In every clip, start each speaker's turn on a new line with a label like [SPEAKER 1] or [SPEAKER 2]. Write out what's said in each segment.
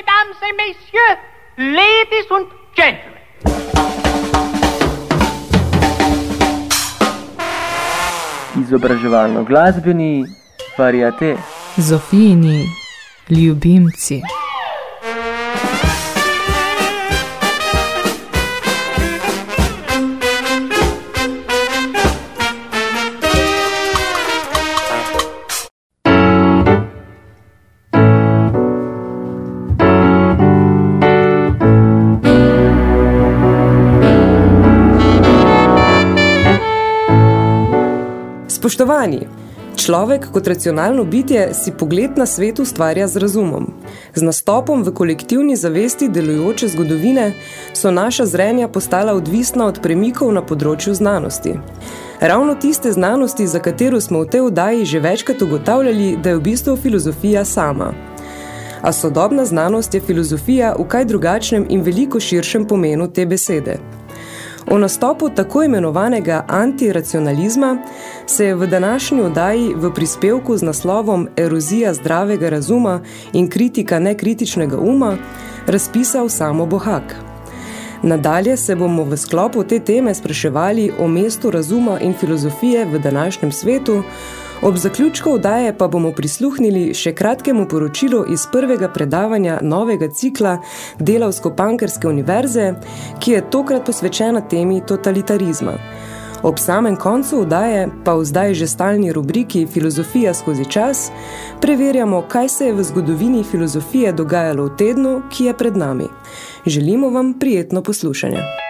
[SPEAKER 1] mesdames et messieurs, ladies and gentlemen.
[SPEAKER 2] Izobraževalno-glasbeni variate.
[SPEAKER 3] Zofijini ljubimci.
[SPEAKER 4] Spoštovani, človek kot racionalno bitje si pogled na svet ustvarja z razumom. Z nastopom v kolektivni zavesti delujoče zgodovine so naša zrenja postala odvisna od premikov na področju znanosti. Ravno tiste znanosti, za katero smo v tej vdaji že večkrat ugotavljali, da je v bistvu filozofija sama. A sodobna znanost je filozofija v kaj drugačnem in veliko širšem pomenu te besede. O nastopu tako imenovanega antiracionalizma se je v današnji oddaji v prispevku z naslovom Erozija zdravega razuma in kritika nekritičnega uma razpisal samo Bohak. Nadalje se bomo v sklopu te teme spraševali o mestu razuma in filozofije v današnjem svetu, Ob zaključku vdaje pa bomo prisluhnili še kratkemu poročilu iz prvega predavanja novega cikla Delavsko-Pankerske univerze, ki je tokrat posvečena temi totalitarizma. Ob samem koncu vdaje, pa v zdaj že stalni rubriki Filozofija skozi čas, preverjamo, kaj se je v zgodovini filozofije dogajalo v tednu, ki je pred nami. Želimo vam prijetno poslušanje.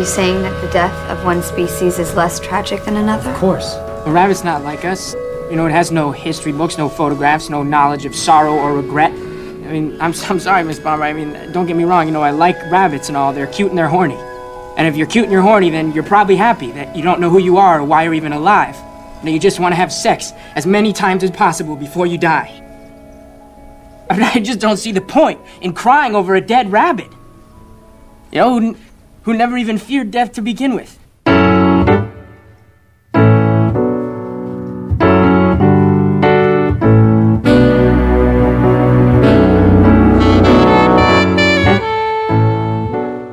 [SPEAKER 5] You saying that the death of one species is less tragic than another?
[SPEAKER 1] Of course. A rabbit's not like us. You know, it has no history books, no photographs, no knowledge of sorrow or regret. I mean, I'm, I'm sorry, Miss Bomber. I mean, don't get me wrong. You know, I like rabbits and all. They're cute and they're horny. And if you're cute and you're horny, then you're probably happy that you don't know who you are or why you're even alive. That you just want to have sex as many times as possible before you die. I mean, I just don't see the point in crying over a dead rabbit. You know, who, never even feared death to begin with.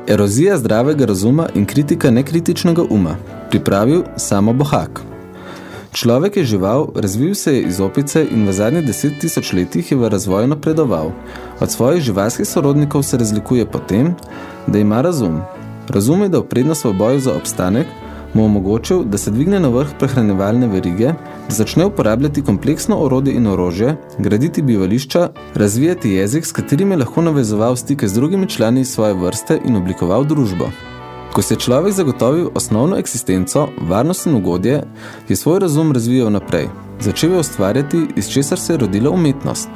[SPEAKER 6] Erozija zdravega razuma in kritika nekritičnega uma. Pripravil samo Bohak. Človek je žival, razvil se je iz opice in v zadnjih deset tisoč letih je v razvoju napredoval. Od svojih živalskih sorodnikov se razlikuje po tem, da ima razum. Razume, da v prednost v boju za obstanek mu omogočil, da se dvigne na vrh prehranevalne verige, da začne uporabljati kompleksno orodje in orožje, graditi bivališča, razvijati jezik, s katerim je lahko navezoval stike z drugimi člani svoje vrste in oblikoval družbo. Ko se je človek zagotovil osnovno eksistenco, varnost in ugodje, je svoj razum razvijal naprej. Začel je ustvarjati, iz česar se je rodila umetnost.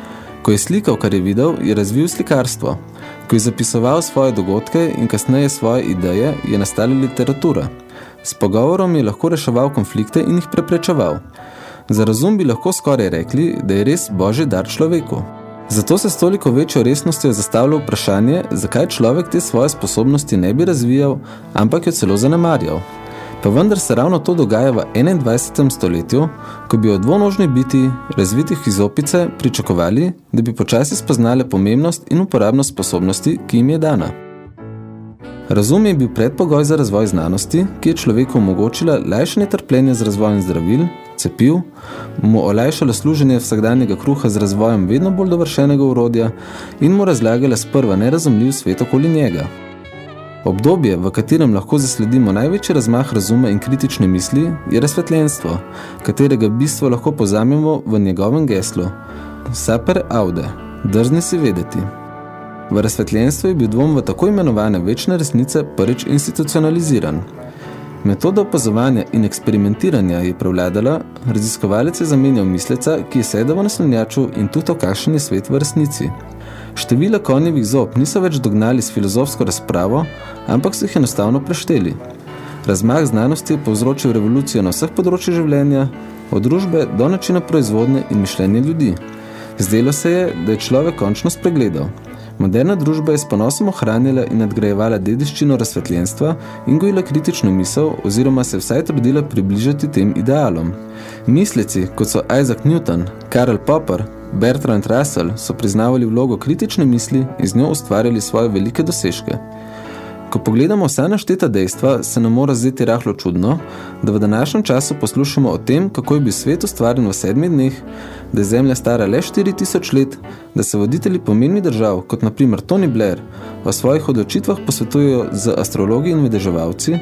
[SPEAKER 6] Ko je slikal, kar je videl, je razvil slikarstvo. Ko je zapisoval svoje dogodke in kasneje svoje ideje, je nastala literatura. S pogovorom je lahko reševal konflikte in jih preprečeval. Za razum bi lahko skoraj rekli, da je res božji dar človeku. Zato se s toliko večjo resnostjo zastavlja vprašanje, zakaj človek te svoje sposobnosti ne bi razvijal, ampak jo celo zanemarjal. Pa vendar se ravno to dogaja v 21. stoletju, ko bi od dvonožni biti, razvitih iz opice, pričakovali, da bi počasi spoznale pomembnost in uporabnost sposobnosti, ki jim je dana. Razum je bil predpogoj za razvoj znanosti, ki je človeku omogočila lajšanje trpljenja z razvojem zdravil, cepiv, mu olajšala služenje vsakdanjega kruha z razvojem vedno bolj dovršenega urodja in mu razlagala sprva nerazumljiv svet okoli njega. Obdobje, v katerem lahko zasledimo največji razmah razuma in kritične misli, je razsvetljenstvo, katerega bistvo lahko pozamemo v njegovem geslu. Saper aude, drzni si vedeti. V razsvetljenstvu je bil dvom v tako imenovane večne resnice prvič institucionaliziran. Metoda opazovanja in eksperimentiranja je prevladala, raziskovalec je zamenjal misleca, ki je sedel v naslanjaču in tuto kakšen je svet v resnici. Števila konjevih zob niso več dognali s filozofsko razpravo, ampak so jih enostavno prešteli. Razmah znanosti je povzročil revolucijo na vseh področjih življenja, od družbe do načina proizvodne in mišljenja ljudi. Zdelo se je, da je človek končno spregledal. Moderna družba je s ponosom ohranjala in nadgrajevala dediščino razsvetljenstva in gojila kritično misel oziroma se vsaj trudila približati tem idealom. Misleci, kot so Isaac Newton, Karl Popper, Bertrand Russell, so priznavali vlogo kritične misli in z njo ustvarjali svoje velike dosežke. Ko pogledamo vsa našteta dejstva, se nam mora zdeti rahlo čudno, da v današnjem času poslušamo o tem, kako je bil svet ustvarjen v sedmih dneh, da je Zemlja stara le 4000 let, da se voditelji pomembnih držav, kot naprimer Tony Blair, v svojih odločitvah posvetujejo z astrologi in vedeževalci,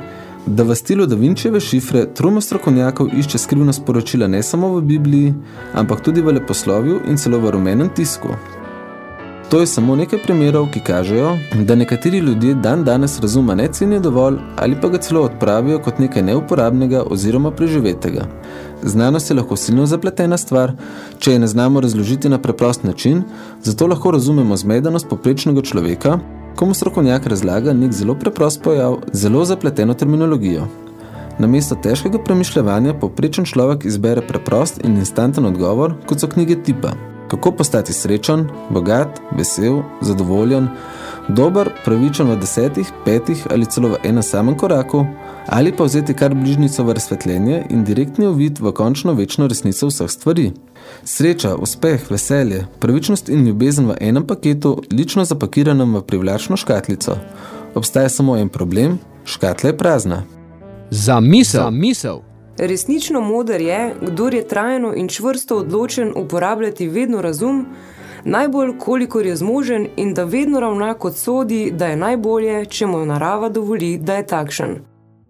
[SPEAKER 6] da v stilu Da Vinčeve šifre trumo strokovnjakov išče skrivno sporočila ne samo v Bibliji, ampak tudi v leposlovju in celo v rumenem tisku. To je samo nekaj primerov, ki kažejo, da nekateri ljudje dan danes razuma ne cenijo dovolj ali pa ga celo odpravijo kot nekaj neuporabnega oziroma preživetega. Znanost je lahko silno zapletena stvar, če je ne znamo razložiti na preprost način, zato lahko razumemo zmedenost poprečnega človeka, komu strokovnjak razlaga nek zelo preprost pojav, zelo zapleteno terminologijo. Namesto težkega premišljevanja poprečen človek izbere preprost in instanten odgovor, kot so knjige tipa – kako postati srečen, bogat, vesel, zadovoljen, dober, pravičen v desetih, petih ali celo v enem samem koraku, ali pa vzeti kar bližnico v razsvetljenje in direktni uvid v končno večno resnico vseh stvari. Sreča, uspeh, veselje, pravičnost in ljubezen v enem paketu, lično zapakiranem v privlačno škatlico. Obstaja samo en problem, škatla je prazna.
[SPEAKER 7] Za misel. Za misel.
[SPEAKER 4] Resnično moder je, kdor je trajno in čvrsto odločen uporabljati vedno razum, najbolj kolikor je zmožen in da vedno ravna kot sodi, da je najbolje, če mu narava dovoli, da je takšen.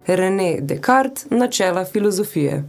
[SPEAKER 4] René Descartes, načela filozofije.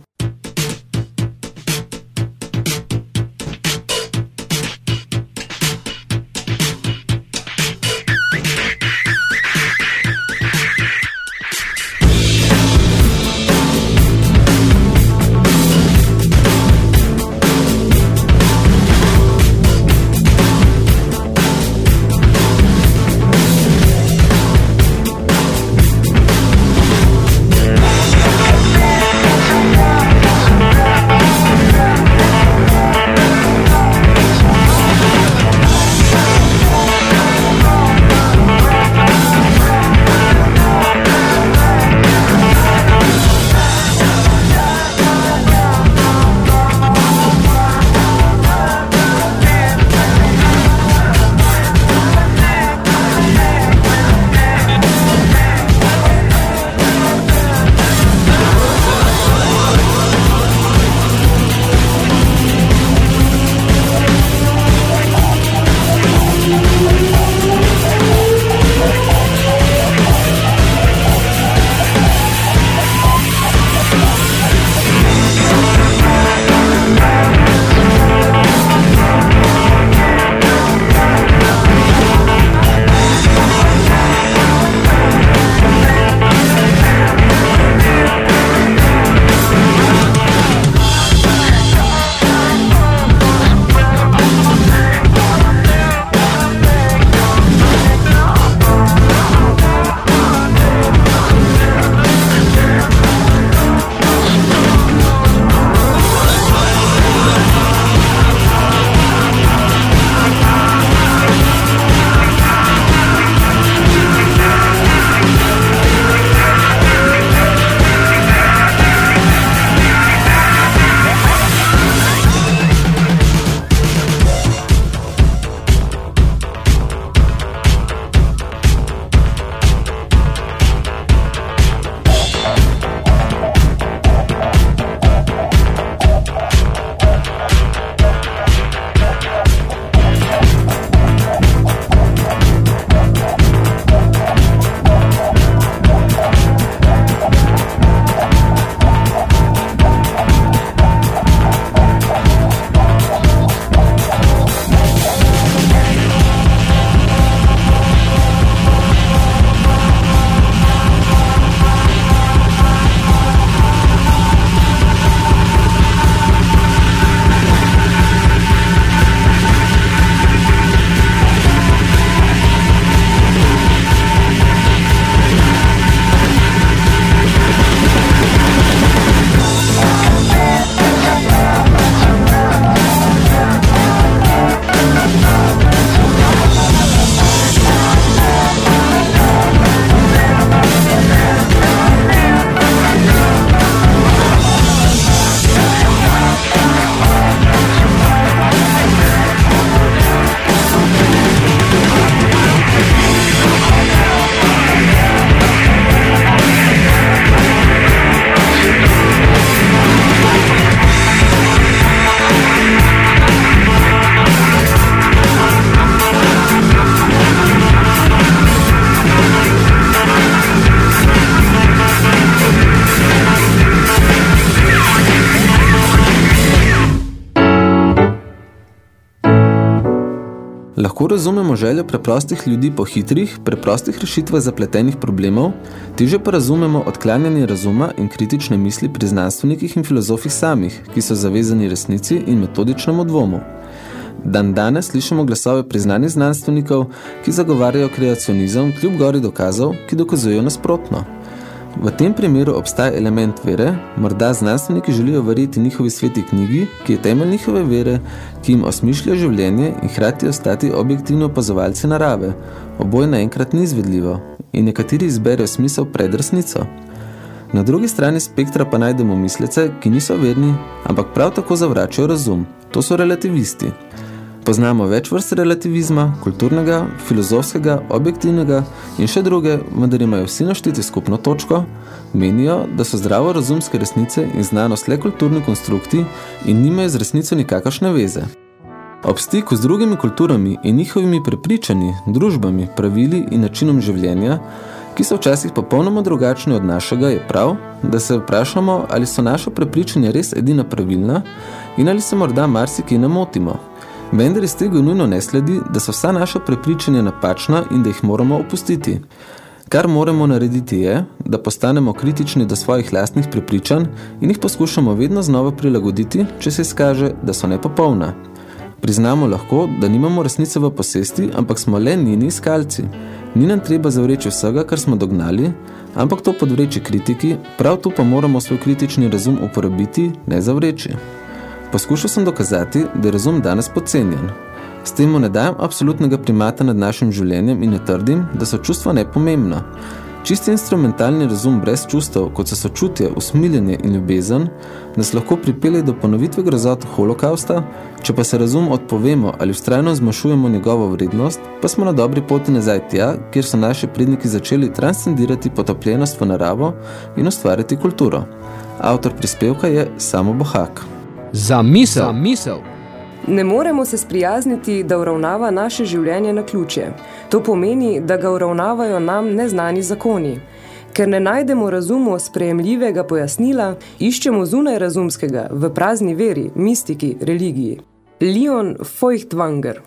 [SPEAKER 6] Razumemo željo preprostih ljudi po hitrih, preprostih rešitvah zapletenih problemov, teže pa razumemo odklanjanje razuma in kritične misli pri znanstvenikih in filozofih samih, ki so zavezani resnici in metodičnemu dvomu. Dan danes slišimo glasove priznanih znanstvenikov, ki zagovarjajo kreacionizem kljub gori dokazov, ki dokazujejo nasprotno. V tem primeru obstaja element vere, morda znanstveniki želijo verjeti njihovi sveti knjigi, ki je temelj njihove vere, ki jim osmišlja življenje in hrati ostati objektivno opazovalci narave. Oboj naenkrat ni izvedljivo in nekateri izberejo smisel pred resnico. Na drugi strani spektra pa najdemo mislece, ki niso verni, ampak prav tako zavračajo razum. To so relativisti. Poznamo več vrst relativizma, kulturnega, filozofskega, objektivnega in še druge, vendar imajo vsi naštiti skupno točko, menijo, da so zdravo razumske resnice in znanost le kulturni konstrukti in nimajo z resnico nikakršne veze. Ob stiku z drugimi kulturami in njihovimi prepričanji, družbami, pravili in načinom življenja, ki so včasih popolnoma drugačni od našega, je prav, da se vprašamo, ali so naša prepričanja res edina pravilna in ali se morda marsiki namotimo. Vendar iz tega nujno ne sledi, da so vsa naša prepričanja napačna in da jih moramo opustiti. Kar moramo narediti je, da postanemo kritični do svojih lastnih prepričanj in jih poskušamo vedno znova prilagoditi, če se izkaže, da so nepopolna. Priznamo lahko, da nimamo resnice v posesti, ampak smo le njeni iskalci. Ni nam treba zavreči vsega, kar smo dognali, ampak to podvreči kritiki, prav tu pa moramo svoj kritični razum uporabiti, ne zavreči. Poskušal sem dokazati, da je razum danes podcenjen. S tem mu ne dajem absolutnega primata nad našim življenjem in ne trdim, da so čustva nepomembna. Čisti instrumentalni razum brez čustev, kot so sočutje, usmiljenje in ljubezen, nas lahko pripelje do ponovitve grozot holokausta, če pa se razum odpovemo ali vztrajno zmašujemo njegovo vrednost, pa smo na dobri poti nazaj tja, kjer so naši predniki začeli transcendirati potopljenost v naravo in ustvarjati kulturo. Avtor prispevka je Samo Bohak.
[SPEAKER 7] Za misel. Za misel.
[SPEAKER 8] Ne moremo se sprijazniti, da uravnava naše življenje na ključje. To pomeni, da ga uravnavajo nam neznani zakoni. Ker ne najdemo razumu sprejemljivega pojasnila, iščemo zunaj razumskega v prazni veri, mistiki, religiji. Leon Feuchtwanger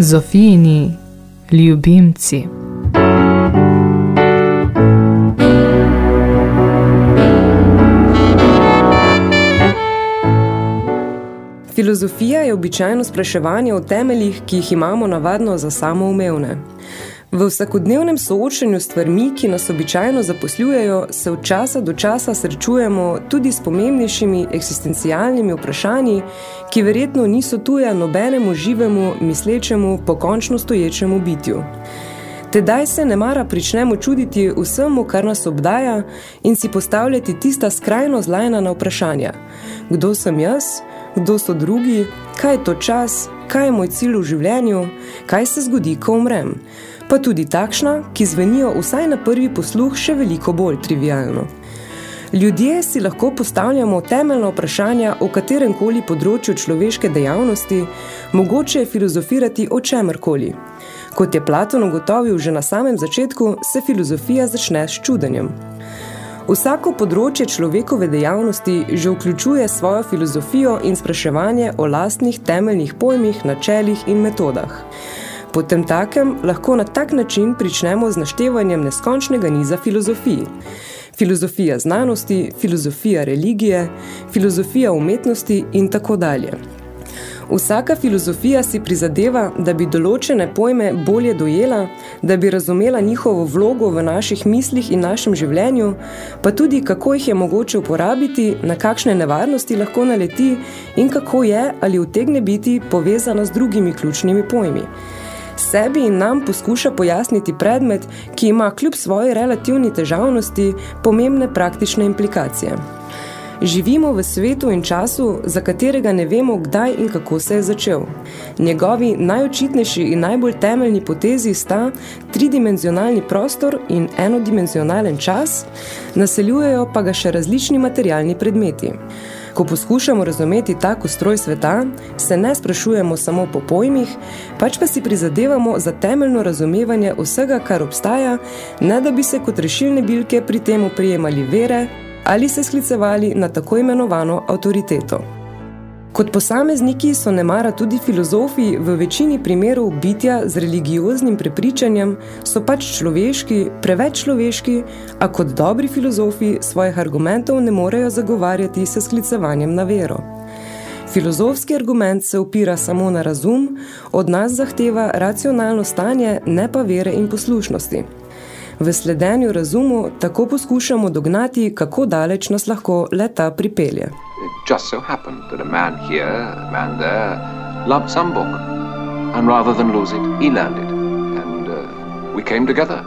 [SPEAKER 3] Zofijini ljubimci.
[SPEAKER 4] Filozofija je običajno spraševanje o temeljih, ki jih imamo navadno za samoumevne. V vsakodnevnem soočenju s stvarmi, ki nas običajno zaposljujejo, se od časa do časa srečujemo tudi s pomembnejšimi eksistencialnimi vprašanji, ki verjetno niso tuja nobenemu živemu, mislečemu, pokončno stoječemu bitju. Tedaj se nemara pričnemo čuditi vsemu, kar nas obdaja in si postavljati tista skrajno zlajna na vprašanja. Kdo sem jaz? Kdo so drugi? Kaj je to čas? Kaj je moj cilj v življenju? Kaj se zgodi, ko umrem? Pa tudi takšna, ki zvenijo vsaj na prvi posluh še veliko bolj trivialno. Ljudje si lahko postavljamo temeljna vprašanja o katerem koli področju človeške dejavnosti, mogoče je filozofirati o čemerkoli. Kot je Platon ugotovil že na samem začetku, se filozofija začne s čudenjem. Vsako področje človekove dejavnosti že vključuje svojo filozofijo in spraševanje o lastnih temeljnih pojmih, načelih in metodah. Potem takem lahko na tak način pričnemo z naštevanjem neskončnega niza filozofij. Filozofija znanosti, filozofija religije, filozofija umetnosti in tako dalje. Vsaka filozofija si prizadeva, da bi določene pojme bolje dojela, da bi razumela njihovo vlogo v naših mislih in našem življenju, pa tudi kako jih je mogoče uporabiti, na kakšne nevarnosti lahko naleti in kako je ali utegne biti povezana z drugimi ključnimi pojmi. Sebi in nam poskuša pojasniti predmet, ki ima kljub svoji relativni težavnosti pomembne praktične implikacije. Živimo v svetu in času, za katerega ne vemo, kdaj in kako se je začel. Njegovi najočitnejši in najbolj temeljni potezi sta tridimenzionalni prostor in enodimenzionalen čas, naseljujejo pa ga še različni materialni predmeti. Ko poskušamo razumeti tak ustroj sveta, se ne sprašujemo samo po pojmih, pač pa si prizadevamo za temeljno razumevanje vsega, kar obstaja, ne da bi se kot rešilne bilke pri tem prijemali vere ali se sklicevali na tako imenovano avtoriteto. Kot posamezniki so nemara tudi filozofi v večini primerov bitja z religioznim prepričanjem, so pač človeški, preveč človeški, a kot dobri filozofi svojih argumentov ne morejo zagovarjati s sklicevanjem na vero. Filozofski argument se opira samo na razum, od nas zahteva racionalno stanje, ne pa vere in poslušnosti. V sledenju razumu tako poskušamo dognati, kako daleč nas lahko leta pripelje.
[SPEAKER 9] Just so happened that a man here, a man there, loved some book. And rather than lose it, he learned it. And uh, we came together.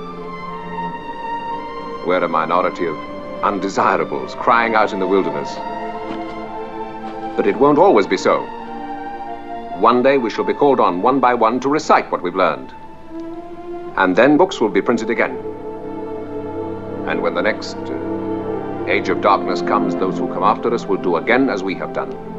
[SPEAKER 9] We're a minority of undesirables crying out in the wilderness. But it won't always be so. One day we shall be called on one by one to recite what we've learned. And then books will be printed again. And when the next uh, age of darkness comes, those who come after us will do again as we have done.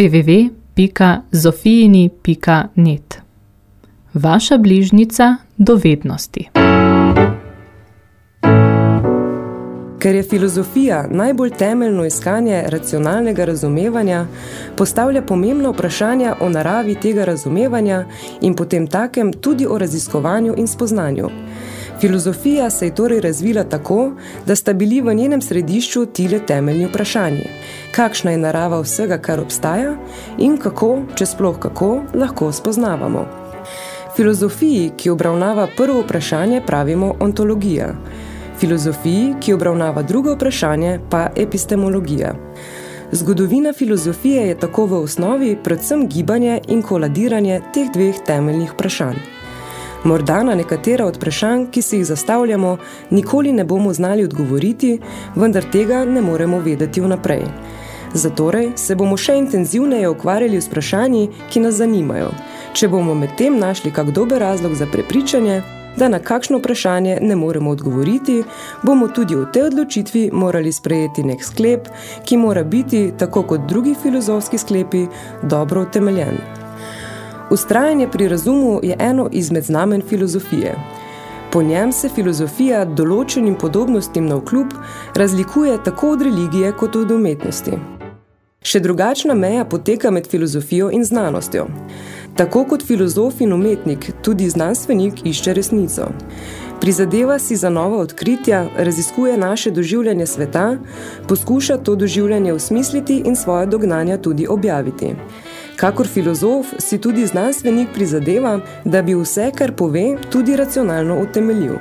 [SPEAKER 3] www.zofijini.net Vaša bližnica dovednosti.
[SPEAKER 4] Ker je filozofija najbolj temeljno iskanje racionalnega razumevanja, postavlja pomembna vprašanja o naravi tega razumevanja in potem takem tudi o raziskovanju in spoznanju. Filozofija se je torej razvila tako, da sta bili v njenem središču tile temeljni vprašanji. Kakšna je narava vsega, kar obstaja in kako, če sploh kako, lahko spoznavamo. Filozofiji, ki obravnava prvo vprašanje, pravimo ontologija. Filozofiji, ki obravnava drugo vprašanje, pa epistemologija. Zgodovina filozofije je tako v osnovi predvsem gibanje in koladiranje teh dveh temeljnih vprašanj. Morda na nekatera od vprašanj, ki si jih zastavljamo, nikoli ne bomo znali odgovoriti, vendar tega ne moremo vedeti vnaprej. Zatorej se bomo še intenzivneje ukvarjali s vprašanji, ki nas zanimajo. Če bomo med tem našli kak dober razlog za prepričanje, da na kakšno vprašanje ne moremo odgovoriti, bomo tudi v tej odločitvi morali sprejeti nek sklep, ki mora biti, tako kot drugi filozofski sklepi, dobro utemeljen. Ustrajanje pri razumu je eno izmed znamen filozofije. Po njem se filozofija določenim podobnostim na vkljub razlikuje tako od religije kot od umetnosti. Še drugačna meja poteka med filozofijo in znanostjo. Tako kot filozof in umetnik, tudi znanstvenik išče resnico. Prizadeva si za nova odkritja, raziskuje naše doživljanje sveta, poskuša to doživljanje usmisliti in svoje dognanja tudi objaviti. Kakor filozof si tudi znanstvenik prizadeva, da bi vse, kar pove, tudi racionalno utemeljil.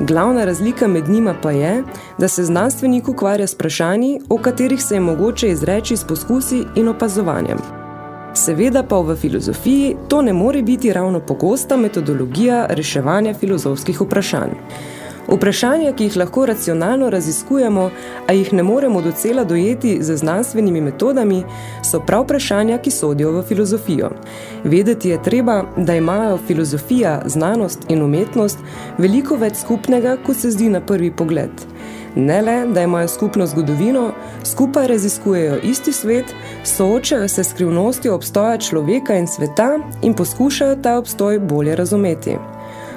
[SPEAKER 4] Glavna razlika med njima pa je, da se znanstvenik ukvarja s vprašanji, o katerih se je mogoče izreči s poskusi in opazovanjem. Seveda pa v filozofiji to ne more biti ravno pogosta metodologija reševanja filozofskih vprašanj. Vprašanja, ki jih lahko racionalno raziskujemo, a jih ne moremo docela dojeti z znanstvenimi metodami, so prav vprašanja, ki sodijo v filozofijo. Vedeti je treba, da imajo filozofija, znanost in umetnost veliko več skupnega, kot se zdi na prvi pogled. Ne le, da imajo skupno zgodovino, skupaj raziskujejo isti svet, soočajo se skrivnostjo obstoja človeka in sveta in poskušajo ta obstoj bolje razumeti.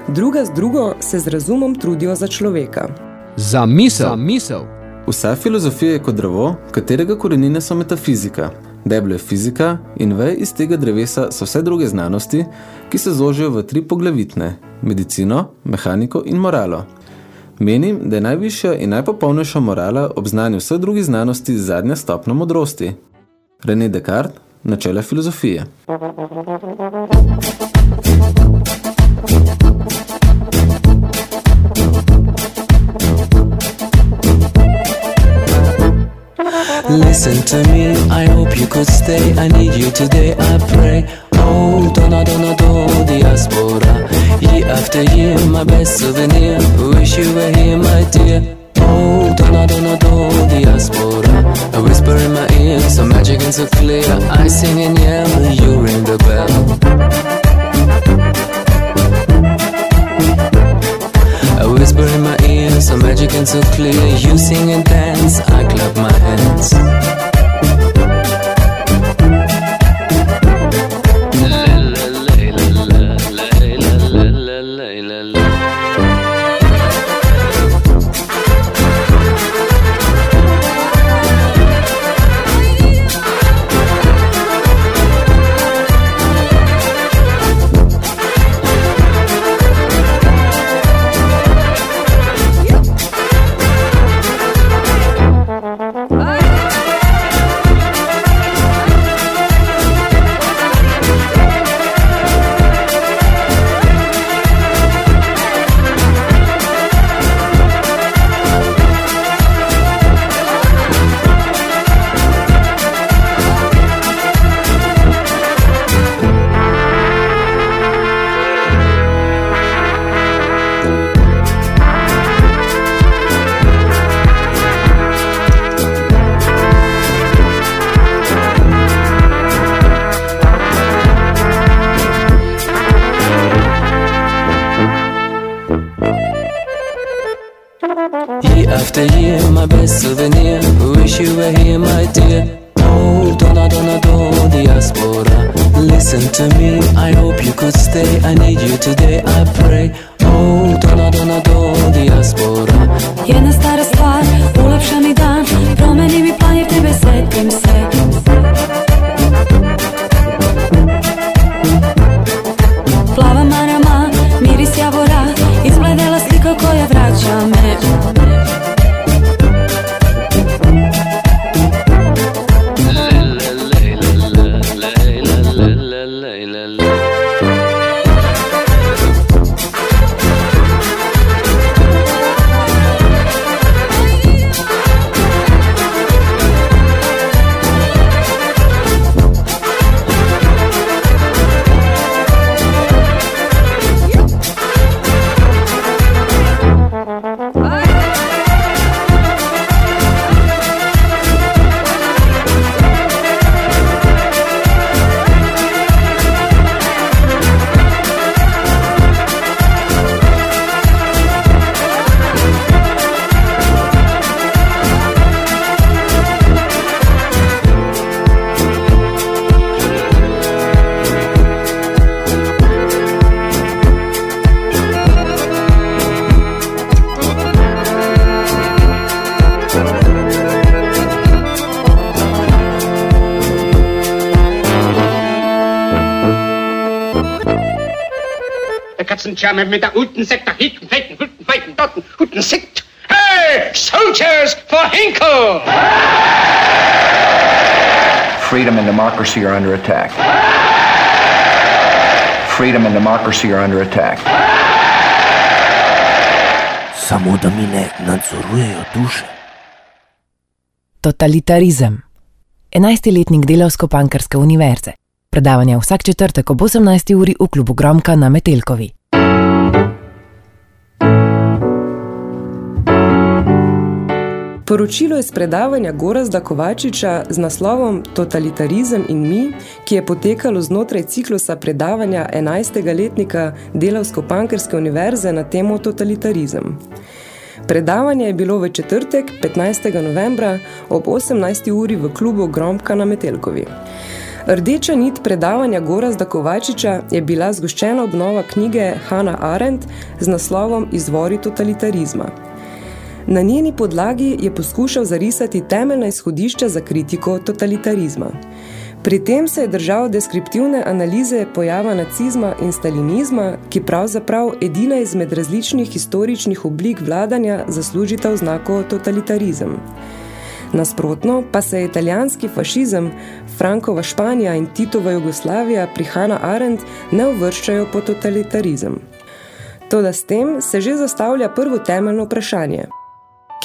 [SPEAKER 4] Druga z drugo se z razumom trudijo za človeka.
[SPEAKER 7] Za misel. Za misel.
[SPEAKER 6] Vsa filozofija je kot drevo, katerega korenine so metafizika. Deblo je fizika in veje iz tega drevesa so vse druge znanosti, ki se zožijo v tri poglavitne – medicino, mehaniko in moralo. Menim, da je najvišja in najpopolnejša morala ob znanju vseh drugih znanosti zadnja stopna modrosti. René Descartes, načela filozofije.
[SPEAKER 10] Listen to me, I hope you could stay. I need you today, I pray. Oh, donna, donna, do, diaspora. Year after year, my best souvenir. Wish you were here, my dear. Oh, donna, donna, do, diaspora. A whisper in my ear, so magic and so clear. I sing and yell, you ring the bell. A whisper in my ear, so magic and so clear. You sing and dance, I clap my hands. Me, I hope you could stay. I need you today, I pray. Oh, don't don't do diaspora.
[SPEAKER 11] Jedna stara stvar, ulepša mi dan Promeni mi plan jer tebe setim se
[SPEAKER 12] Der Katzenschirme mit der guten Sekt, da hinten, fetten, guten, feiten, dotten, guten Sekt. Hey, soldiers for Hinkle!
[SPEAKER 13] Freedom and democracy are under attack. Freedom and democracy are under attack.
[SPEAKER 14] Samo da mi ne nadzorujejo duše.
[SPEAKER 15] Totalitarizem. 11-letnik Delavsko-Pankrske univerze. Predavanja vsak četrtek ob 18. uri v klubu Gromka na Metelkovi.
[SPEAKER 4] Poročilo iz predavanja Gorazda Kovačiča z naslovom Totalitarizem in mi, ki je potekalo znotraj ciklusa predavanja 11. letnika Delavsko-Pankrske univerze na temo totalitarizem. Predavanje je bilo v četrtek, 15. novembra, ob 18. uri v klubu Gromka na Metelkovi. Rdeča nit predavanja Gorazda Kovačiča je bila zgoščena obnova knjige Hannah Arendt z naslovom Izvori totalitarizma. Na njeni podlagi je poskušal zarisati temeljna izhodišča za kritiko totalitarizma. Pri tem se je držal deskriptivne analize pojava nacizma in stalinizma, ki pravzaprav edina izmed različnih historičnih oblik vladanja zaslužita oznako totalitarizem. Nasprotno pa se je italijanski fašizem, Frankova Španija in Titova Jugoslavija pri Hannah Arendt ne uvrščajo po totalitarizem. Toda s tem se že zastavlja prvo temeljno vprašanje.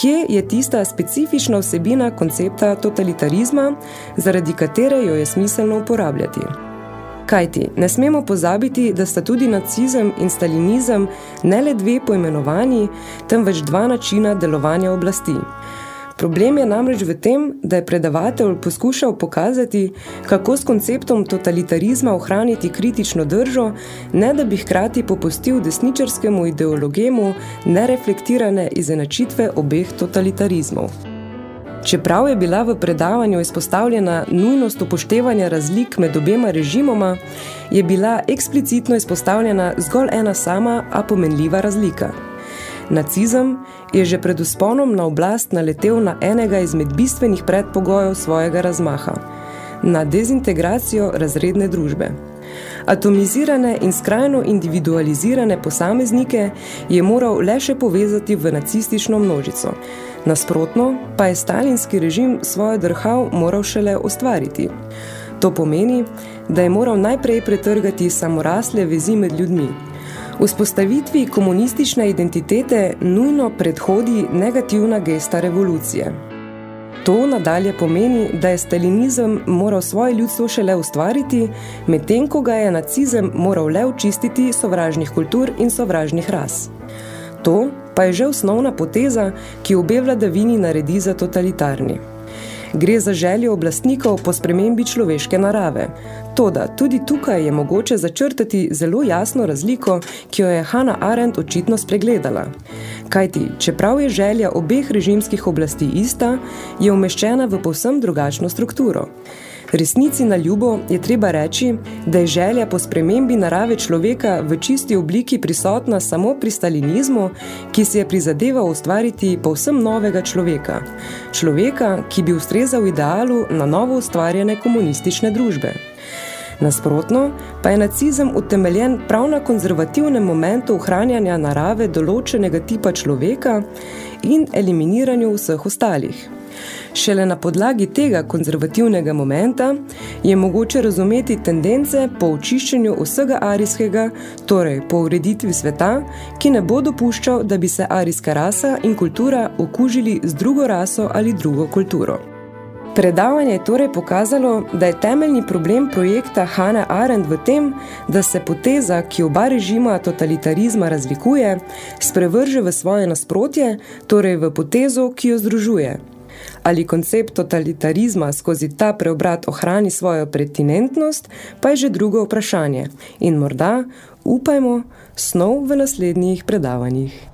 [SPEAKER 4] Kje je tista specifična vsebina koncepta totalitarizma, zaradi katere jo je smiselno uporabljati? Kajti, ne smemo pozabiti, da sta tudi nacizem in stalinizem ne le dve poimenovanji, temveč dva načina delovanja oblasti. Problem je namreč v tem, da je predavatelj poskušal pokazati, kako s konceptom totalitarizma ohraniti kritično držo, ne da bi hkrati popustil desničarskemu ideologemu nereflektirane izenačitve obeh totalitarizmov. Čeprav je bila v predavanju izpostavljena nujnost upoštevanja razlik med obema režimoma, je bila eksplicitno izpostavljena zgolj ena sama, a pomenljiva razlika. Nacizem je že pred usponom na oblast naletel na enega izmed bistvenih predpogojev svojega razmaha – na dezintegracijo razredne družbe. Atomizirane in skrajno individualizirane posameznike je moral le še povezati v nacistično množico. Nasprotno pa je stalinski režim svojo drhav moral šele ustvariti. To pomeni, da je moral najprej pretrgati samorasle vezi med ljudmi. Vzpostavitvi komunistične identitete nujno predhodi negativna gesta revolucije. To nadalje pomeni, da je stalinizem moral svoje ljudstvo šele ustvariti, medtem ko ga je nacizem moral le očistiti sovražnih kultur in sovražnih ras. To pa je že osnovna poteza, ki obe vladavini naredi za totalitarni. Gre za željo oblastnikov po spremembi človeške narave. Toda tudi tukaj je mogoče začrtati zelo jasno razliko, ki jo je Hannah Arendt očitno spregledala. Kajti, čeprav je želja obeh režimskih oblasti ista, je umeščena v povsem drugačno strukturo. Resnici na ljubo je treba reči, da je želja po spremembi narave človeka v čisti obliki prisotna samo pri stalinizmu, ki si je prizadeval ustvariti povsem novega človeka. Človeka, ki bi ustrezal idealu na novo ustvarjene komunistične družbe. Nasprotno pa je nacizem utemeljen prav na konzervativnem momentu ohranjanja narave določenega tipa človeka in eliminiranju vseh ostalih. Šele na podlagi tega konzervativnega momenta je mogoče razumeti tendence po očiščenju vsega arijskega, torej po ureditvi sveta, ki ne bo dopuščal, da bi se arijska rasa in kultura okužili z drugo raso ali drugo kulturo. Predavanje je torej pokazalo, da je temeljni problem projekta Hannah Arendt v tem, da se poteza, ki oba režima totalitarizma razlikuje, sprevrže v svoje nasprotje, torej v potezo, ki jo združuje. Ali koncept totalitarizma skozi ta preobrat ohrani svojo pretinentnost, pa je že drugo vprašanje in morda, upajmo, snov v naslednjih predavanjih.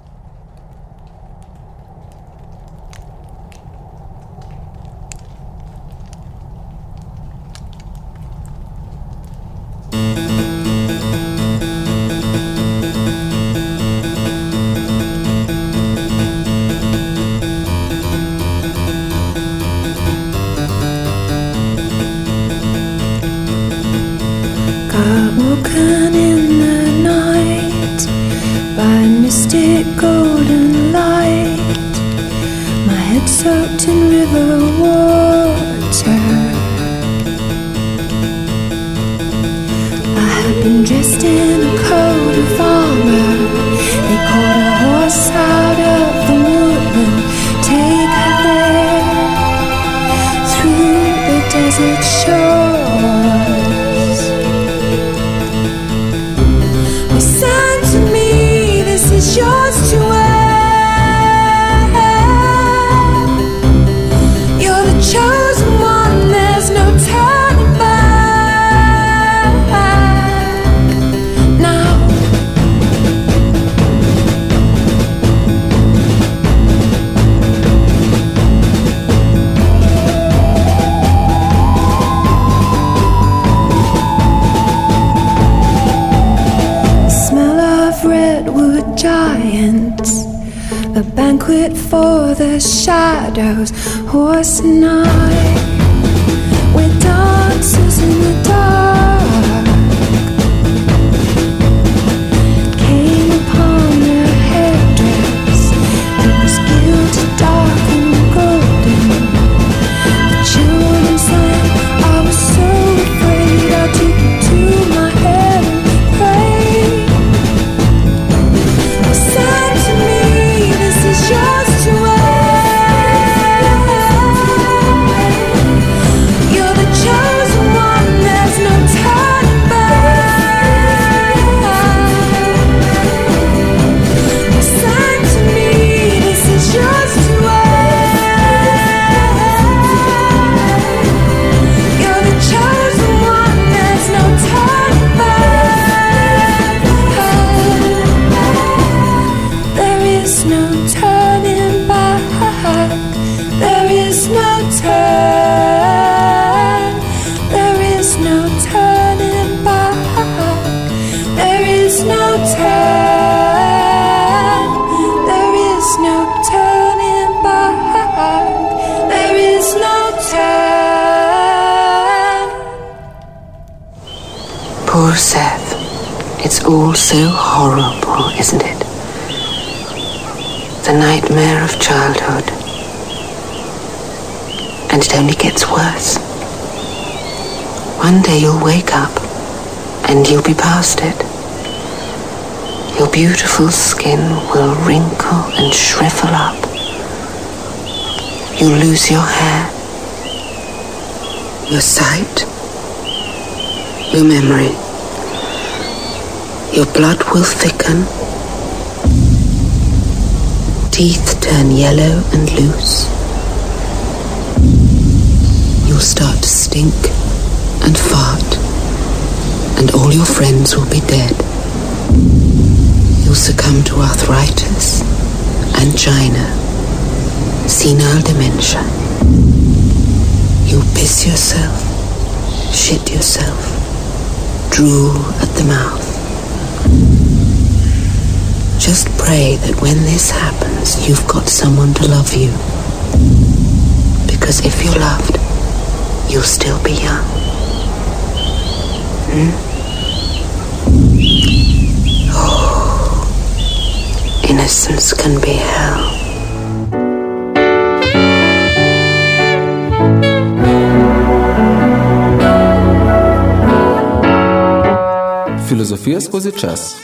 [SPEAKER 16] Was
[SPEAKER 17] horse oh, all so horrible, isn't it? The nightmare of childhood. And it only gets worse. One day you'll wake up and you'll be past it. Your beautiful skin will wrinkle and shrivel up. You'll lose your hair, your sight, your memory. Your blood will thicken. Teeth turn yellow and loose. You'll start to stink and fart, and all your friends will be dead. You'll succumb to arthritis, angina, senile dementia. You'll piss yourself shit yourself, drool at the mouth. Just pray that when this happens, you've got someone to love you. Because if you're loved, you'll still be young. Hmm? Oh, innocence can be hell.
[SPEAKER 6] Filozofija skozi čas.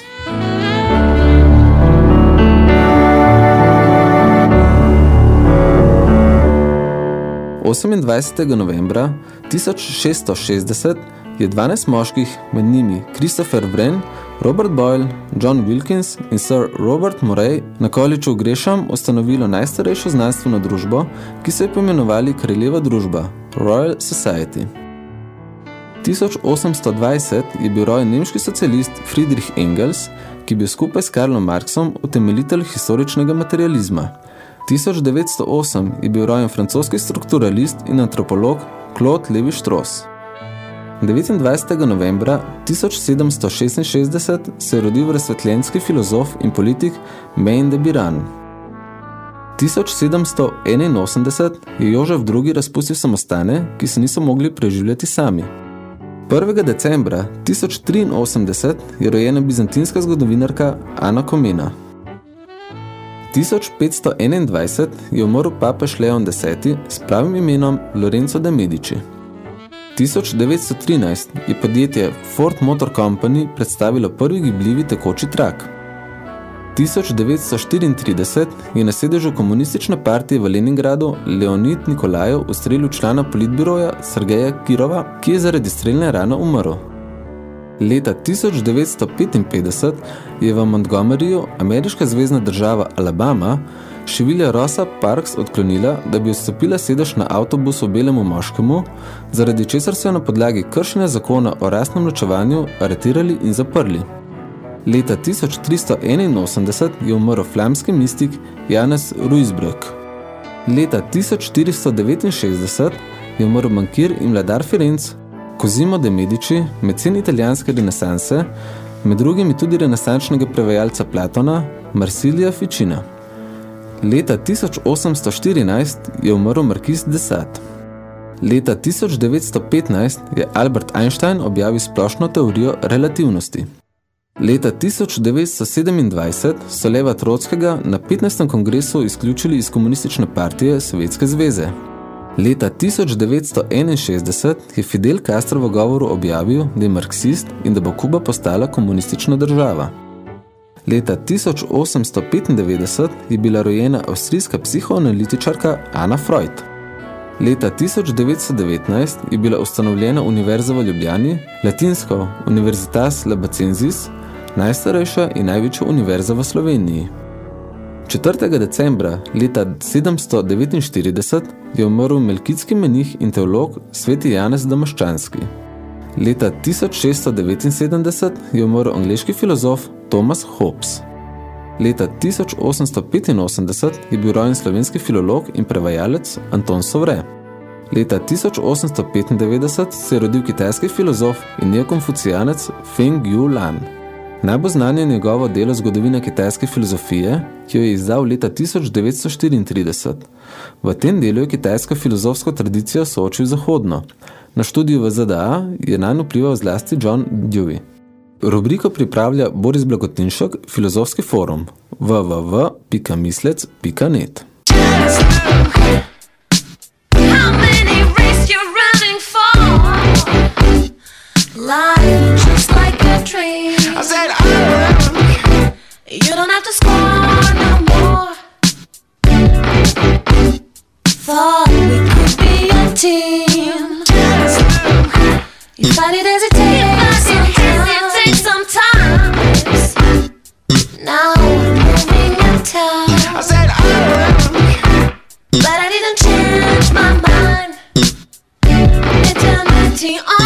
[SPEAKER 6] Osemindvajsetega novembra 1660 je 12 moških, med njimi Christopher Wren, Robert Boyle, John Wilkins in Sir Robert Murray na količu Gresham ustanovilo najstarejšo znanstveno družbo, ki se je pomenovali Kraljeva družba, Royal Society. 1820 je bil rojen nemški socialist Friedrich Engels, ki bil skupaj s Karlom Marxom utemeljitelj historičnega materializma. 1908 je bil rojen francoski strukturalist in antropolog Claude Lévi-Strauss. 29. novembra 1766 se je rodil razsvetljenski filozof in politik Maine de Biran. 1781 je Jožef II. razpustil samostane, ki se niso mogli preživljati sami. 1. decembra 1083 je rojena bizantinska zgodovinarka Ana Komena. 1521 je umrl papež Leon X s pravim imenom Lorenzo de Medici. 1913 je podjetje Ford Motor Company predstavilo prvi gibljivi tekoči trak. 1934 je na sedežu komunistične partije v Leningradu Leonid Nikolajev ustrelil člana politbiroja Sergeja Kirova, ki je zaradi streljne rane umrl. Leta 1955 je v Montgomeryju ameriška zvezna država Alabama Šivilja Rosa Parks odklonila, da bi vstopila sedež na avtobusu belemu moškemu, zaradi česar so jo na podlagi kršenja zakona o rasnem ločevanju aretirali in zaprli. Leta 1381 je umrl flamski mistik Janez Ruizbrück. Leta 1469 je umrl bankir in vladar Firenc Cosimo de Medici, mecen italijanske renesanse, med drugimi tudi renesančnega prevajalca Platona, Marsilija Ficina. Leta 1814 je umrl Markiz de Sade. Leta 1915 je Albert Einstein objavil splošno teorijo relativnosti. Leta 1927 so Leva Trotskega na 15. kongresu izključili iz komunistične partije Sovjetske zveze. Leta 1961 je Fidel Castro v govoru objavil, da je marksist in da bo Kuba postala komunistična država. Leta 1895 je bila rojena avstrijska psihoanalitičarka Anna Freud. Leta 1919 je bila ustanovljena Univerza v Ljubljani, latinsko Universitas Labacensis, najstarejša in največja univerza v Sloveniji. 4. decembra leta 749 je umrl melkitski menih in teolog sveti Janez Damaščanski. Leta 1679 je umrl angleški filozof Thomas Hobbes. Leta 1885 je bil rojen slovenski filolog in prevajalec Anton Sovre. Leta 1895 se je rodil kitajski filozof in neokonfucijanec Feng Yu Lan. Najbolj znan je njegovo delo zgodovina kitajske filozofije, ki jo je izdal leta 1934. V tem delu je kitajsko filozofsko tradicijo soočil zahodno. Na študiju v ZDA je nanj vplival zlasti John Dewey. Rubriko pripravlja Boris Blagotinšek, Filozofski forum www.mislec.net
[SPEAKER 16] have to score no more. Thought we could be a team. You find it hesitating sometimes. Now we're moving in town. I said, oh, but I didn't change my mind. Eternity on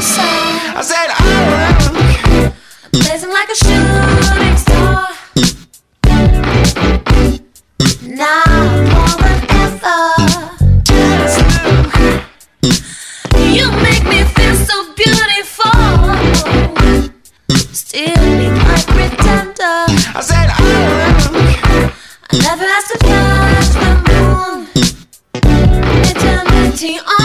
[SPEAKER 16] I said, I. Blazing like a shooting star. Now more than ever. You make me feel so beautiful. My pretender. I said, I. I never asked to touch the moon. Eternity on.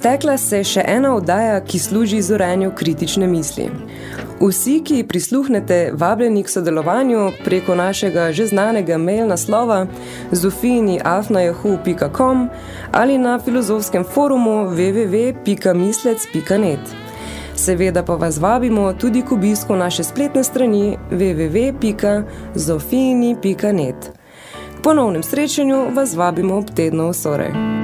[SPEAKER 4] Iztekla se je še ena oddaja, ki služi zorenju kritične misli. Vsi, ki prisluhnete vabljeni k sodelovanju preko našega že znanega mail naslova zofijiniafnajahu.com ali na filozofskem forumu www.mislec.net. Seveda pa vas vabimo tudi k obisku naše spletne strani www.zofijini.net. K ponovnem srečanju vas vabimo ob tednu v Sorej.